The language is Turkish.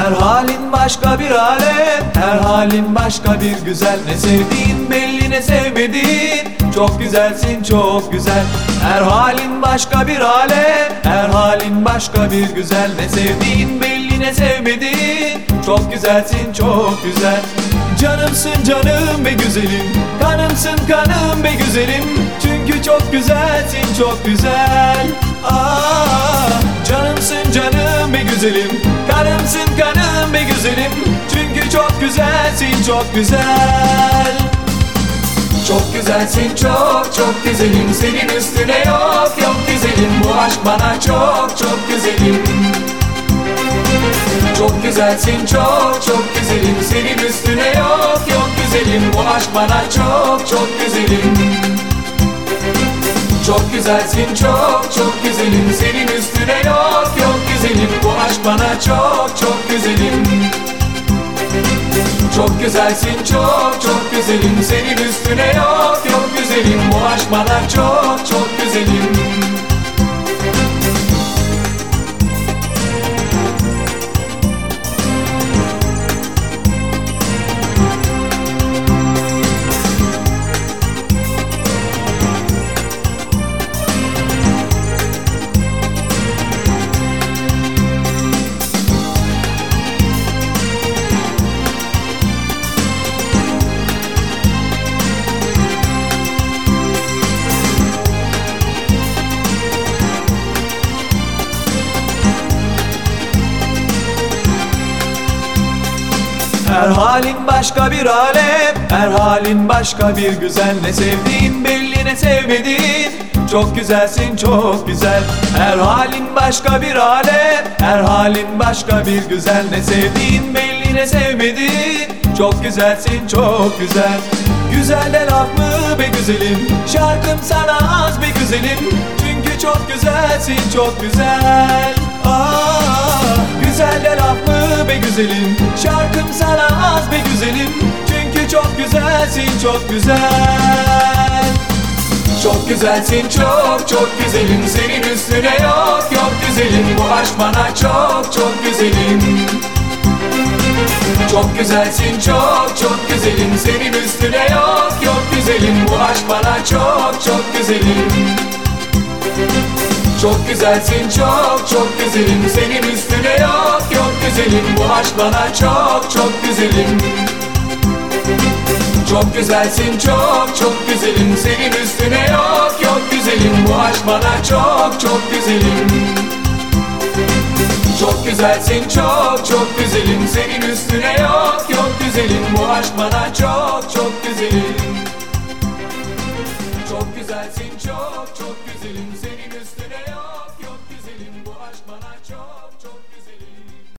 Her halin başka bir alem Her halin başka bir güzel. Ne sevdiğin belli ne sevmediğin. Çok güzelsin çok güzel. Her halin başka bir alem Her halin başka bir güzel. Ne sevdiğin belli ne sevmediğin. Çok güzelsin çok güzel. Canımsın canım be güzelim. Kanımsın kanım be güzelim. Çünkü çok güzelsin çok güzel. Aa, be güzelim. Kanımsın kanım be güzelim. Çünkü çok güzelsin çok güzel. Çok güzelsin çok çok güzelim. Senin üstüne yok yok güzelim. Bu aşk bana çok çok güzelim. Çok güzelsin çok çok güzelim. Senin üstüne yok yok güzelim. Bu aşk bana çok çok güzelim. Çok güzelsin çok çok güzelim. Senin üstüne yok yok güzelim bana çok çok güzelim. Çok güzelsin çok çok güzelim. Senin üstüne yok yok güzelim. Bu aşk bana çok çok güzelim Her halin başka bir alem Her halin başka bir güzel. Ne sevdiğin belli ne sevmediğin. Çok güzelsin çok güzel. Her halin başka bir alem Her halin başka bir güzel. Ne sevdiğin belli ne sevmediğin. Çok güzelsin çok güzel. Güzel de laf mı be güzelim. Şarkım sana az be güzelim. Çünkü çok güzelsin çok güzel. Aa, Güzel de güzelim. Şarkım sana az be güzelim. Çünkü çok güzelsin çok güzel. Çok güzelsin çok çok güzelim. Senin üstüne yok yok güzelim. Bu aşk bana çok çok güzelim. Çok güzelsin çok çok güzelim. Senin üstüne yok yok güzelim. Bu aşk bana çok çok güzelim. Çok güzelsin çok çok güzelim. Senin üstüne yok yok bana çok çok güzelim. Çok güzelsin çok çok güzelim. Senin üstüne yok yok güzelim. Bu aşk bana çok çok güzelim. Çok güzelsin çok çok güzelim. Senin üstüne yok yok güzelim. Bu aşk bana çok çok güzelim. Çok güzelsin.